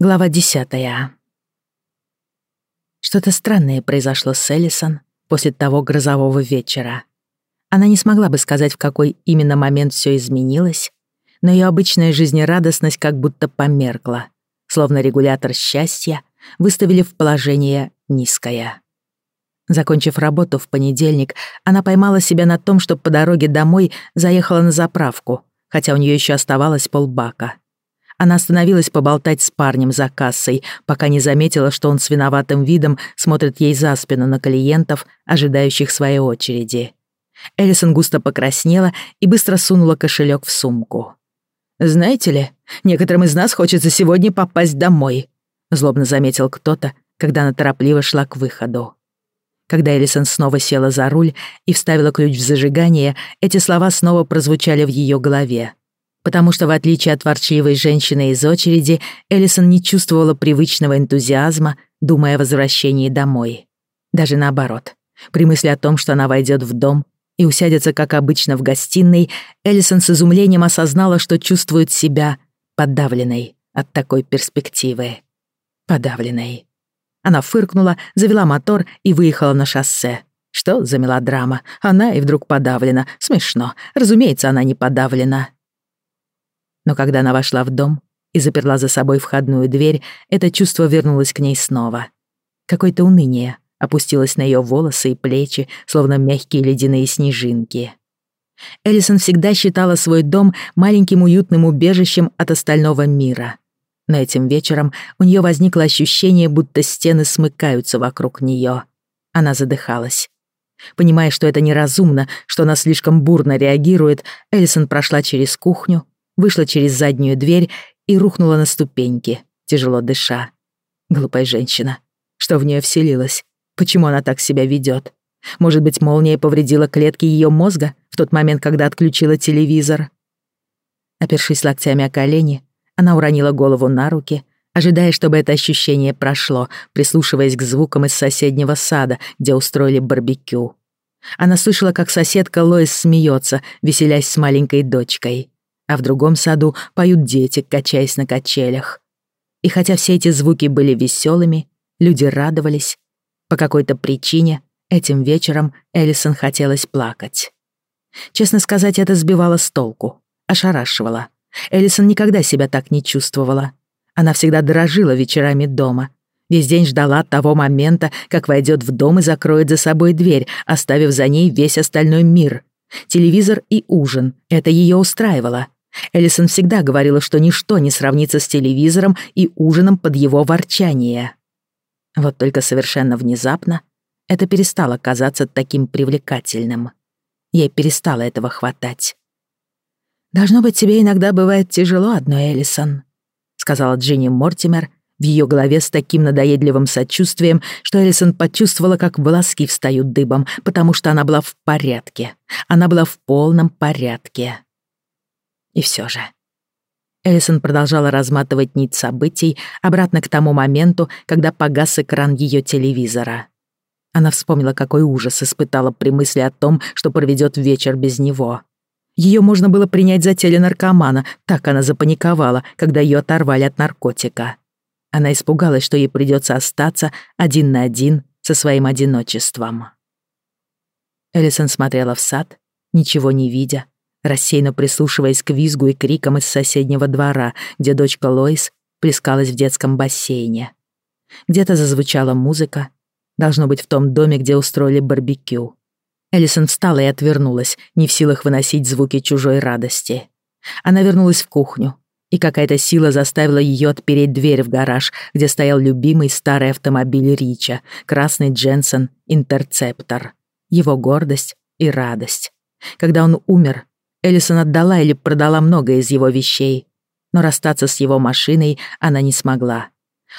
Глава десятая. Что-то странное произошло с Эллисон после того грозового вечера. Она не смогла бы сказать, в какой именно момент все изменилось, но ее обычная жизнерадостность как будто померкла, словно регулятор счастья выставили в положение низкое. Закончив работу в понедельник, она поймала себя на том, что по дороге домой заехала на заправку, хотя у нее еще оставалось полбака — она остановилась поболтать с парнем за кассой, пока не заметила, что он с виноватым видом смотрит ей за спину на клиентов, ожидающих своей очереди. Элисон густо покраснела и быстро сунула кошелек в сумку. «Знаете ли, некоторым из нас хочется сегодня попасть домой», злобно заметил кто-то, когда она торопливо шла к выходу. Когда Элисон снова села за руль и вставила ключ в зажигание, эти слова снова прозвучали в ее голове потому что, в отличие от ворчливой женщины из очереди, Эллисон не чувствовала привычного энтузиазма, думая о возвращении домой. Даже наоборот. При мысли о том, что она войдет в дом и усядется, как обычно, в гостиной, Эллисон с изумлением осознала, что чувствует себя подавленной от такой перспективы. Подавленной. Она фыркнула, завела мотор и выехала на шоссе. Что за мелодрама? Она и вдруг подавлена. Смешно. Разумеется, она не подавлена. Но когда она вошла в дом и заперла за собой входную дверь, это чувство вернулось к ней снова. Какое-то уныние опустилось на ее волосы и плечи, словно мягкие ледяные снежинки. Эллисон всегда считала свой дом маленьким уютным убежищем от остального мира. Но этим вечером у нее возникло ощущение, будто стены смыкаются вокруг нее. Она задыхалась. Понимая, что это неразумно, что она слишком бурно реагирует, Эллисон прошла через кухню, вышла через заднюю дверь и рухнула на ступеньки, тяжело дыша. Глупая женщина. Что в нее вселилось? Почему она так себя ведет? Может быть, молния повредила клетки ее мозга в тот момент, когда отключила телевизор? Опершись локтями о колени, она уронила голову на руки, ожидая, чтобы это ощущение прошло, прислушиваясь к звукам из соседнего сада, где устроили барбекю. Она слышала, как соседка Лоис смеется, веселясь с маленькой дочкой а в другом саду поют дети, качаясь на качелях. И хотя все эти звуки были веселыми, люди радовались, по какой-то причине этим вечером Эллисон хотелось плакать. Честно сказать, это сбивало с толку, ошарашивало. Эллисон никогда себя так не чувствовала. Она всегда дорожила вечерами дома. Весь день ждала того момента, как войдет в дом и закроет за собой дверь, оставив за ней весь остальной мир. Телевизор и ужин — это ее устраивало. Эллисон всегда говорила, что ничто не сравнится с телевизором и ужином под его ворчание. Вот только совершенно внезапно это перестало казаться таким привлекательным. Ей перестало этого хватать. «Должно быть, тебе иногда бывает тяжело одной, Эллисон», сказала Джинни Мортимер в ее голове с таким надоедливым сочувствием, что Эллисон почувствовала, как волоски встают дыбом, потому что она была в порядке. Она была в полном порядке. И все же. Эллисон продолжала разматывать нить событий обратно к тому моменту, когда погас экран ее телевизора. Она вспомнила, какой ужас испытала при мысли о том, что проведет вечер без него. Ее можно было принять за теленаркомана, так она запаниковала, когда ее оторвали от наркотика. Она испугалась, что ей придется остаться один на один со своим одиночеством. Эллисон смотрела в сад, ничего не видя, рассеянно прислушиваясь к визгу и крикам из соседнего двора, где дочка Лоис плескалась в детском бассейне. Где-то зазвучала музыка, должно быть в том доме, где устроили барбекю. Эллисон встала и отвернулась, не в силах выносить звуки чужой радости. Она вернулась в кухню, и какая-то сила заставила ее отпереть дверь в гараж, где стоял любимый старый автомобиль Рича, красный Дженсен Интерцептор. Его гордость и радость. Когда он умер, Эллисон отдала или продала много из его вещей, но расстаться с его машиной она не смогла.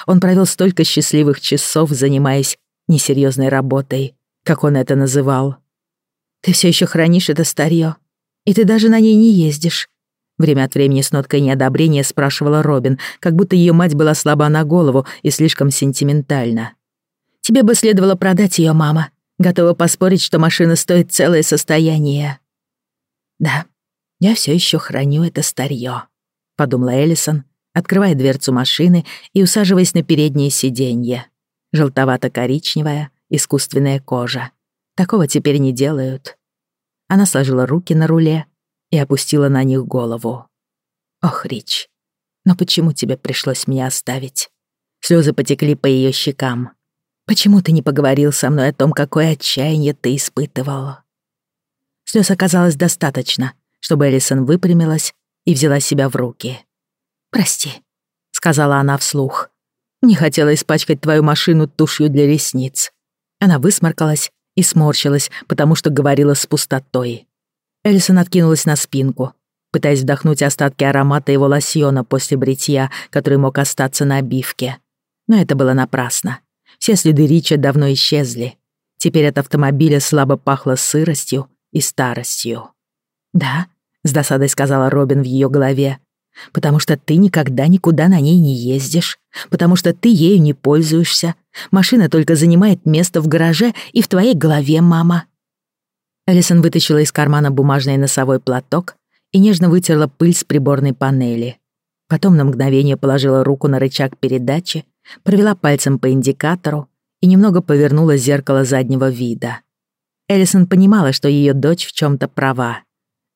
Он провел столько счастливых часов, занимаясь несерьезной работой, как он это называл. «Ты все еще хранишь это старье, и ты даже на ней не ездишь». Время от времени с ноткой неодобрения спрашивала Робин, как будто ее мать была слаба на голову и слишком сентиментальна. «Тебе бы следовало продать ее, мама. Готова поспорить, что машина стоит целое состояние». «Да, я все еще храню это старье», — подумала Эллисон, открывая дверцу машины и усаживаясь на переднее сиденье. Желтовато-коричневая, искусственная кожа. Такого теперь не делают. Она сложила руки на руле и опустила на них голову. «Ох, Рич, но почему тебе пришлось меня оставить?» Слезы потекли по ее щекам. «Почему ты не поговорил со мной о том, какое отчаяние ты испытывал?» Слез оказалось достаточно, чтобы Элисон выпрямилась и взяла себя в руки. «Прости», — сказала она вслух. «Не хотела испачкать твою машину тушью для ресниц». Она высморкалась и сморщилась, потому что говорила с пустотой. Элисон откинулась на спинку, пытаясь вдохнуть остатки аромата его лосьона после бритья, который мог остаться на обивке. Но это было напрасно. Все следы Рича давно исчезли. Теперь от автомобиля слабо пахло сыростью и старостью. «Да», — с досадой сказала Робин в ее голове, «потому что ты никогда никуда на ней не ездишь, потому что ты ею не пользуешься. Машина только занимает место в гараже и в твоей голове, мама». Элисон вытащила из кармана бумажный носовой платок и нежно вытерла пыль с приборной панели. Потом на мгновение положила руку на рычаг передачи, провела пальцем по индикатору и немного повернула зеркало заднего вида. Элисон понимала, что ее дочь в чем то права.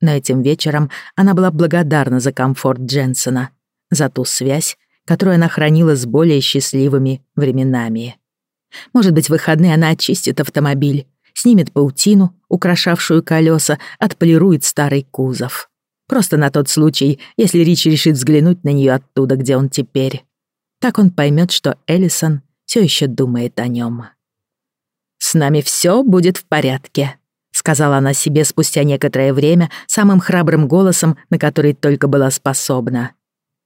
Но этим вечером она была благодарна за комфорт Дженсона, за ту связь, которую она хранила с более счастливыми временами. Может быть, в выходные она очистит автомобиль, снимет паутину, украшавшую колеса, отполирует старый кузов. Просто на тот случай, если Рич решит взглянуть на нее оттуда, где он теперь. Так он поймет, что Эллисон все еще думает о нем. «С нами все будет в порядке», — сказала она себе спустя некоторое время самым храбрым голосом, на который только была способна.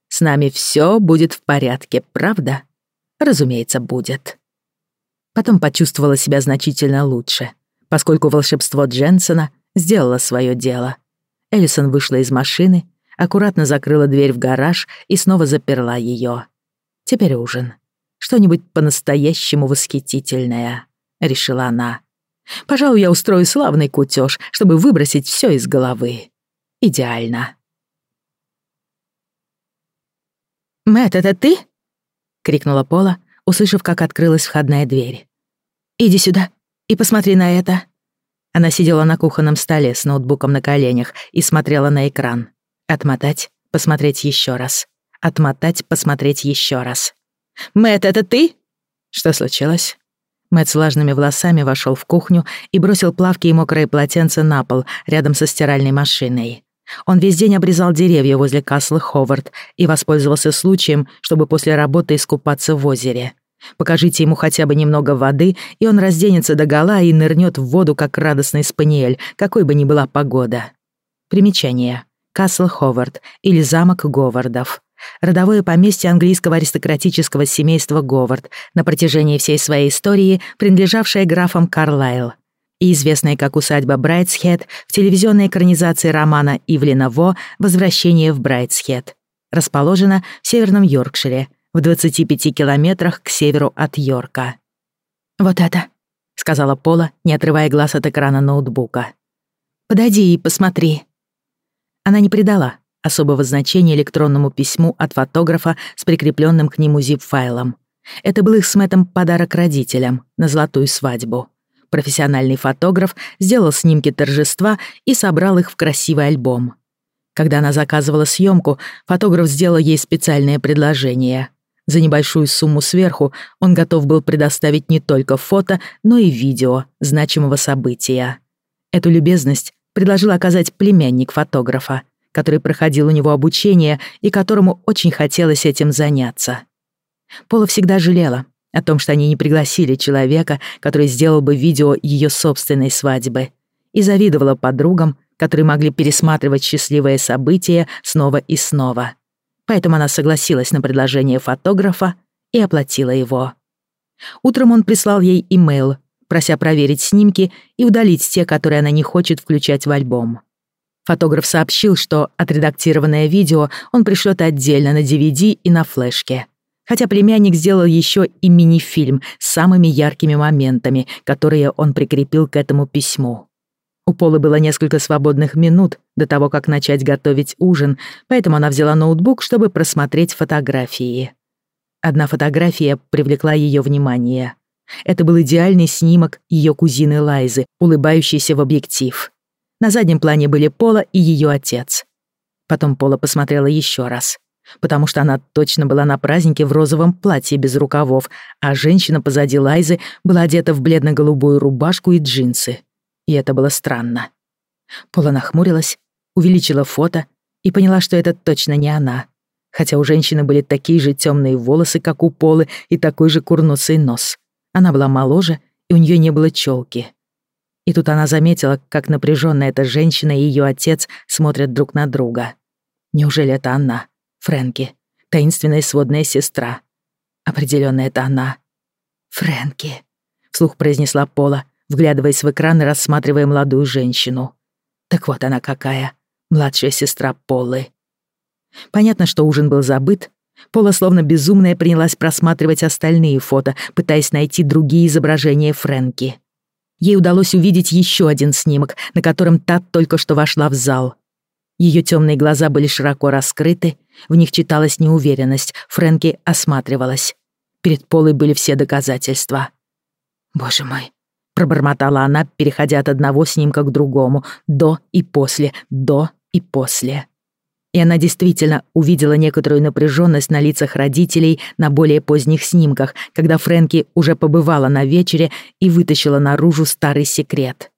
«С нами все будет в порядке, правда?» «Разумеется, будет». Потом почувствовала себя значительно лучше, поскольку волшебство Дженсона сделало свое дело. Эллисон вышла из машины, аккуратно закрыла дверь в гараж и снова заперла ее. Теперь ужин. Что-нибудь по-настоящему восхитительное, решила она. Пожалуй, я устрою славный кутеж, чтобы выбросить все из головы. Идеально. «Мэтт, это ты?» — крикнула Пола, услышав, как открылась входная дверь. «Иди сюда и посмотри на это». Она сидела на кухонном столе с ноутбуком на коленях и смотрела на экран. Отмотать, посмотреть еще раз. Отмотать, посмотреть еще раз. Мэт, это ты?» «Что случилось?» Мэт с влажными волосами вошел в кухню и бросил плавки и мокрые полотенца на пол рядом со стиральной машиной. Он весь день обрезал деревья возле Касла Ховард и воспользовался случаем, чтобы после работы искупаться в озере. Покажите ему хотя бы немного воды, и он разденется догола и нырнет в воду, как радостный спаниель, какой бы ни была погода. Примечание. Касл Ховард или замок Говардов. Родовое поместье английского аристократического семейства Говард, на протяжении всей своей истории принадлежавшее графам Карлайл и известная как усадьба Брайтсхед в телевизионной экранизации романа Ивлина Во «Возвращение в Брайтсхед». Расположена в Северном Йоркшире, в 25 километрах к северу от Йорка. «Вот это», — сказала Пола, не отрывая глаз от экрана ноутбука. «Подойди и посмотри». Она не придала особого значения электронному письму от фотографа с прикрепленным к нему zip-файлом. Это был их с Мэттом подарок родителям на золотую свадьбу. Профессиональный фотограф сделал снимки торжества и собрал их в красивый альбом. Когда она заказывала съемку, фотограф сделал ей специальное предложение. За небольшую сумму сверху он готов был предоставить не только фото, но и видео значимого события. Эту любезность предложил оказать племянник фотографа, который проходил у него обучение и которому очень хотелось этим заняться. Пола всегда жалела о том, что они не пригласили человека, который сделал бы видео ее собственной свадьбы, и завидовала подругам, которые могли пересматривать счастливые события снова и снова. Поэтому она согласилась на предложение фотографа и оплатила его. Утром он прислал ей имейл, прося проверить снимки и удалить те, которые она не хочет включать в альбом. Фотограф сообщил, что отредактированное видео он пришлет отдельно на DVD и на флешке. Хотя племянник сделал еще и мини-фильм с самыми яркими моментами, которые он прикрепил к этому письму. У Полы было несколько свободных минут до того, как начать готовить ужин, поэтому она взяла ноутбук, чтобы просмотреть фотографии. Одна фотография привлекла ее внимание. Это был идеальный снимок ее кузины Лайзы, улыбающейся в объектив. На заднем плане были Пола и ее отец. Потом Пола посмотрела еще раз, потому что она точно была на празднике в розовом платье без рукавов, а женщина позади Лайзы была одета в бледно-голубую рубашку и джинсы и это было странно. Пола нахмурилась, увеличила фото и поняла, что это точно не она. Хотя у женщины были такие же темные волосы, как у Полы, и такой же курносый нос. Она была моложе, и у нее не было челки. И тут она заметила, как напряженно эта женщина и ее отец смотрят друг на друга. Неужели это она, Фрэнки, таинственная сводная сестра? Определенно это она. «Фрэнки», — вслух произнесла Пола, вглядываясь в экран и рассматривая молодую женщину. Так вот она какая, младшая сестра Полы. Понятно, что ужин был забыт. Пола, словно безумная, принялась просматривать остальные фото, пытаясь найти другие изображения Фрэнки. Ей удалось увидеть еще один снимок, на котором та только что вошла в зал. Ее темные глаза были широко раскрыты, в них читалась неуверенность, Фрэнки осматривалась. Перед Полой были все доказательства. «Боже мой, пробормотала она, переходя от одного снимка к другому, до и после, до и после. И она действительно увидела некоторую напряженность на лицах родителей на более поздних снимках, когда Фрэнки уже побывала на вечере и вытащила наружу старый секрет.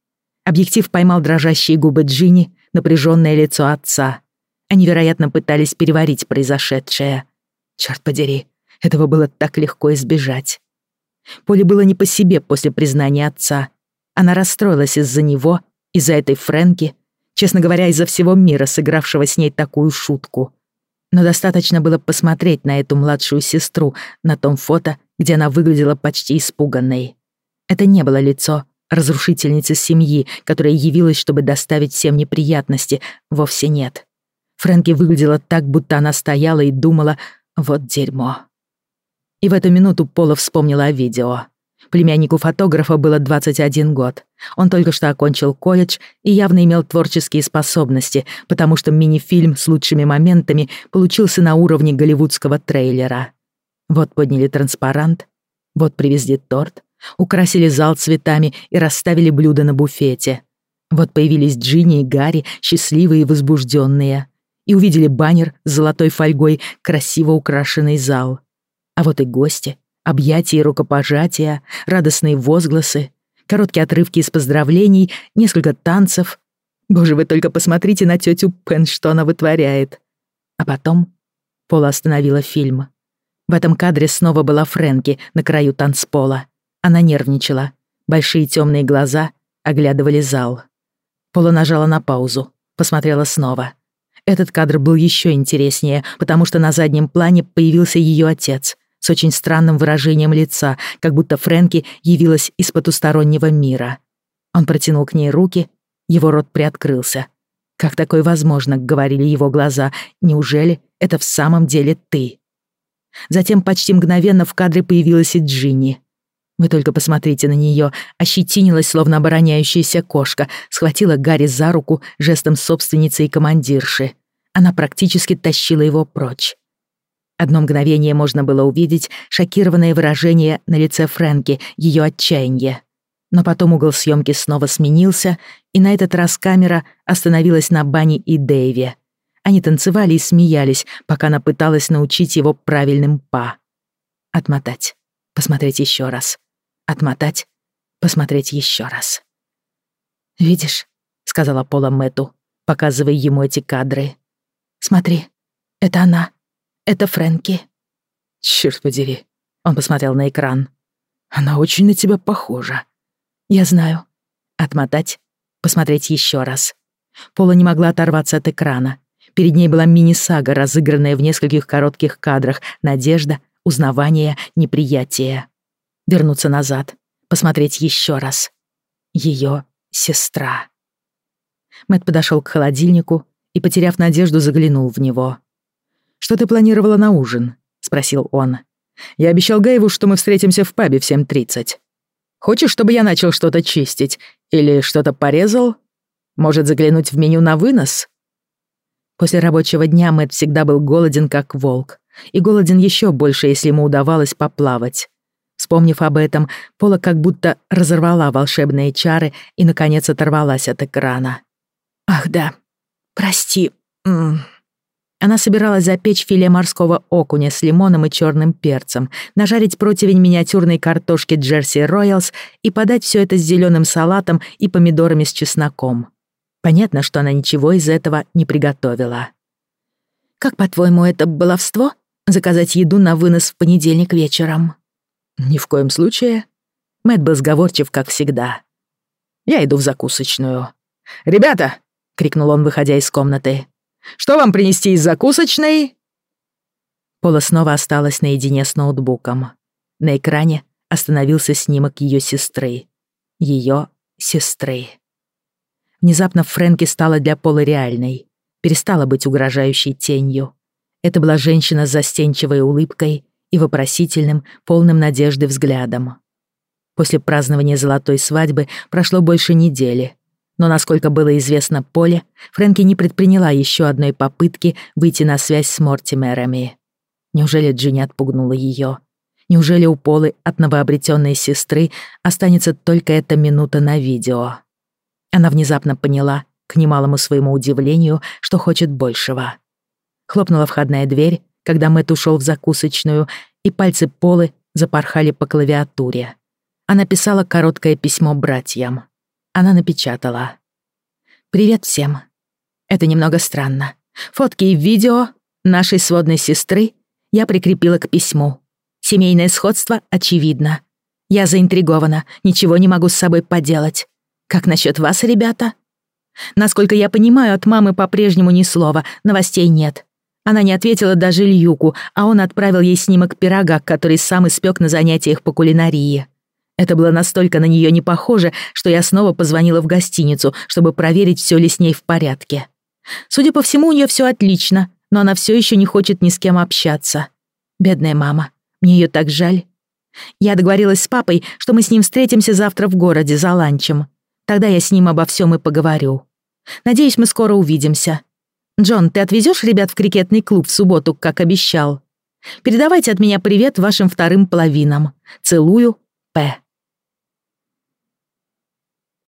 Объектив поймал дрожащие губы Джинни, напряженное лицо отца. Они, вероятно, пытались переварить произошедшее. Черт подери, этого было так легко избежать. Поле было не по себе после признания отца. Она расстроилась из-за него, из-за этой Фрэнки, честно говоря, из-за всего мира, сыгравшего с ней такую шутку. Но достаточно было посмотреть на эту младшую сестру на том фото, где она выглядела почти испуганной. Это не было лицо разрушительницы семьи, которая явилась, чтобы доставить всем неприятности, вовсе нет. Фрэнки выглядела так, будто она стояла и думала «вот дерьмо». И в эту минуту Пола вспомнила о видео. Племяннику фотографа было 21 год. Он только что окончил колледж и явно имел творческие способности, потому что мини-фильм с лучшими моментами получился на уровне голливудского трейлера. Вот подняли транспарант, вот привезли торт, украсили зал цветами и расставили блюда на буфете. Вот появились Джинни и Гарри, счастливые и возбужденные, и увидели баннер с золотой фольгой, красиво украшенный зал. А вот и гости, объятия и рукопожатия, радостные возгласы, короткие отрывки из поздравлений, несколько танцев. Боже, вы только посмотрите на тетю Пен, что она вытворяет. А потом Пола остановила фильм. В этом кадре снова была Фрэнки на краю танцпола. Она нервничала. Большие темные глаза оглядывали зал. Пола нажала на паузу, посмотрела снова. Этот кадр был еще интереснее, потому что на заднем плане появился ее отец, с очень странным выражением лица, как будто Фрэнки явилась из потустороннего мира. Он протянул к ней руки, его рот приоткрылся. «Как такое возможно?» — говорили его глаза. «Неужели это в самом деле ты?» Затем почти мгновенно в кадре появилась и Джинни. Вы только посмотрите на нее, ощетинилась, словно обороняющаяся кошка, схватила Гарри за руку жестом собственницы и командирши. Она практически тащила его прочь. Одно мгновение можно было увидеть шокированное выражение на лице Фрэнки, ее отчаяние. Но потом угол съемки снова сменился, и на этот раз камера остановилась на Бане и Дэйве. Они танцевали и смеялись, пока она пыталась научить его правильным «па». Отмотать. Посмотреть еще раз. Отмотать. Посмотреть еще раз. «Видишь», — сказала Пола Мэту, показывая ему эти кадры. «Смотри, это она». Это Фрэнки». «Чёрт подери». Он посмотрел на экран. «Она очень на тебя похожа». «Я знаю». Отмотать, посмотреть еще раз. Пола не могла оторваться от экрана. Перед ней была мини-сага, разыгранная в нескольких коротких кадрах. Надежда, узнавание, неприятие. Вернуться назад, посмотреть еще раз. Ее сестра. Мэт подошел к холодильнику и, потеряв надежду, заглянул в него. «Что ты планировала на ужин?» — спросил он. «Я обещал Гаеву, что мы встретимся в пабе в 7.30. Хочешь, чтобы я начал что-то чистить? Или что-то порезал?» Может, заглянуть в меню на вынос?» После рабочего дня Мэтт всегда был голоден, как волк. И голоден еще больше, если ему удавалось поплавать. Вспомнив об этом, Пола как будто разорвала волшебные чары и, наконец, оторвалась от экрана. «Ах да, прости». М. Она собиралась запечь филе морского окуня с лимоном и черным перцем, нажарить противень миниатюрной картошки Джерси Роялс и подать все это с зеленым салатом и помидорами с чесноком. Понятно, что она ничего из этого не приготовила. «Как, по-твоему, это баловство? Заказать еду на вынос в понедельник вечером?» «Ни в коем случае». Мэтт был сговорчив, как всегда. «Я иду в закусочную». «Ребята!» — крикнул он, выходя из комнаты. «Что вам принести из закусочной?» Пола снова осталась наедине с ноутбуком. На экране остановился снимок ее сестры. Ее сестры. Внезапно Фрэнки стала для Полы реальной, перестала быть угрожающей тенью. Это была женщина с застенчивой улыбкой и вопросительным, полным надежды взглядом. После празднования золотой свадьбы прошло больше недели, но, насколько было известно Поле, Фрэнки не предприняла еще одной попытки выйти на связь с Мортимерами. Неужели Джинни отпугнула ее? Неужели у Полы от новообретенной сестры останется только эта минута на видео? Она внезапно поняла, к немалому своему удивлению, что хочет большего. Хлопнула входная дверь, когда Мэтт ушел в закусочную, и пальцы Полы запорхали по клавиатуре. Она писала короткое письмо братьям. Она напечатала. «Привет всем. Это немного странно. Фотки и видео нашей сводной сестры я прикрепила к письму. Семейное сходство очевидно. Я заинтригована, ничего не могу с собой поделать. Как насчет вас, ребята? Насколько я понимаю, от мамы по-прежнему ни слова, новостей нет. Она не ответила даже Льюку, а он отправил ей снимок пирога, который сам испек на занятиях по кулинарии. Это было настолько на нее не похоже, что я снова позвонила в гостиницу, чтобы проверить, все ли с ней в порядке. Судя по всему, у нее все отлично, но она все еще не хочет ни с кем общаться. Бедная мама, мне ее так жаль. Я договорилась с папой, что мы с ним встретимся завтра в городе за ланчем. Тогда я с ним обо всем и поговорю. Надеюсь, мы скоро увидимся. Джон, ты отвезешь ребят в крикетный клуб в субботу, как обещал? Передавайте от меня привет вашим вторым половинам. Целую, П.